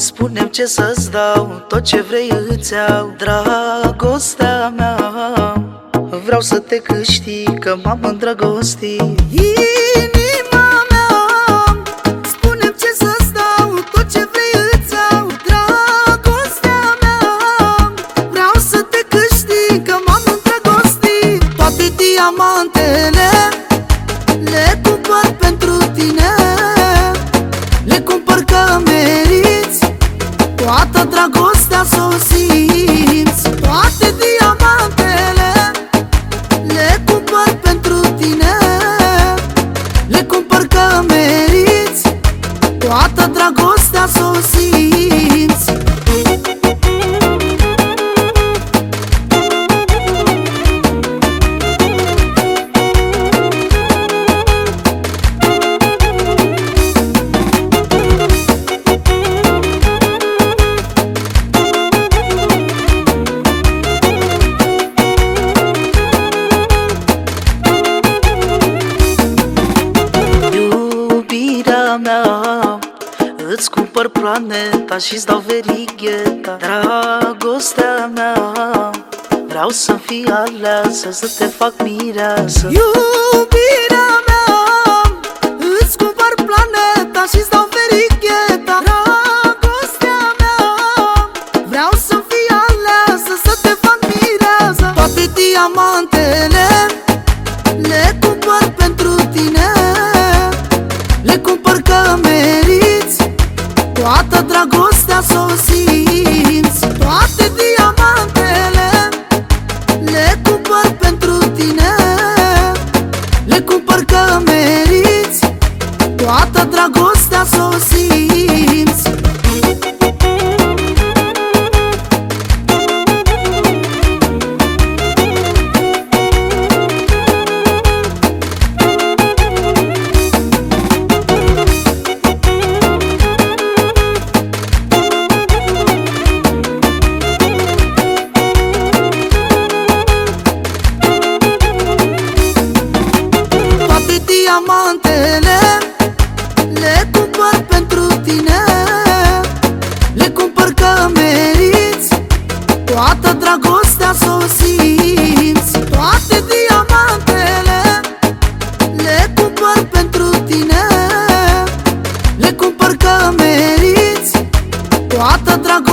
spune ce să-ți dau Tot ce vrei îți iau Dragostea mea. Vreau să te câștig Că m-am îndrăgostit. Inima mea spune ce să-ți dau Tot ce vrei îți iau Dragostea mea. Vreau să te câștig Că m-am îndrăgostit. Toate diamantele Le cumpăr pentru tine Toată dragostea să o simți. Toate diamantele Iubirea mea. Îți cumpăr planeta și-ți dau verigheta Dragostea mea. Vreau să fii aleasă, să te fac mireasă. Iubirea simți. Toate diamantele Le cumpăr pentru tine. Le cumpăr că meriți Toată dragostea să o simți. Toate diamantele Le cumpăr pentru tine. Le cumpăr că meriți Toată dragostea